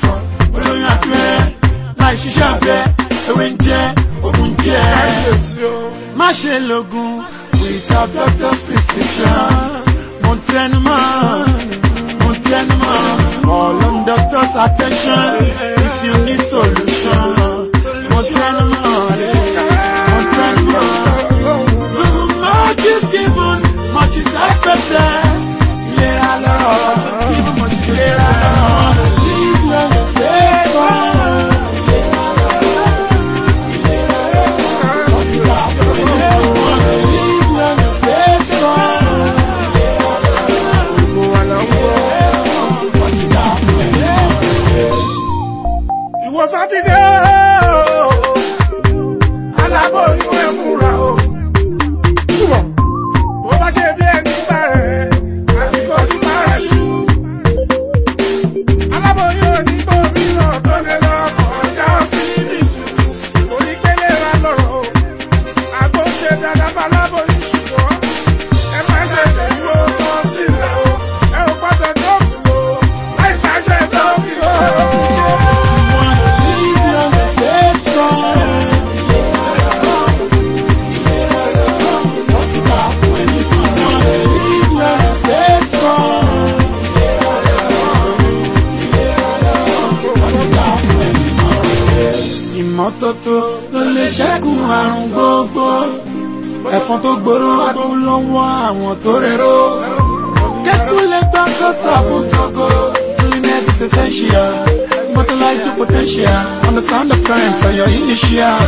sàn olóyún abẹ́ láì ṣiṣẹ́ abẹ́ ewé ń jẹ́ ogun jẹ́ má ṣe lògùn without doctor's prescription mo tẹnu mọ́ mo tẹnu mọ́. ṣoṣo ló lè ṣẹ́kùn àrùn gbogbo ẹ̀fọn tó gbòòrò adùn lọ́wọ́ àwọn tó rẹ̀rọ. kẹ́kùlẹ̀ gbọ́ kó sọ̀fún tógo cleanliness is essential immortalize your potential on the sound of crimes and your initial.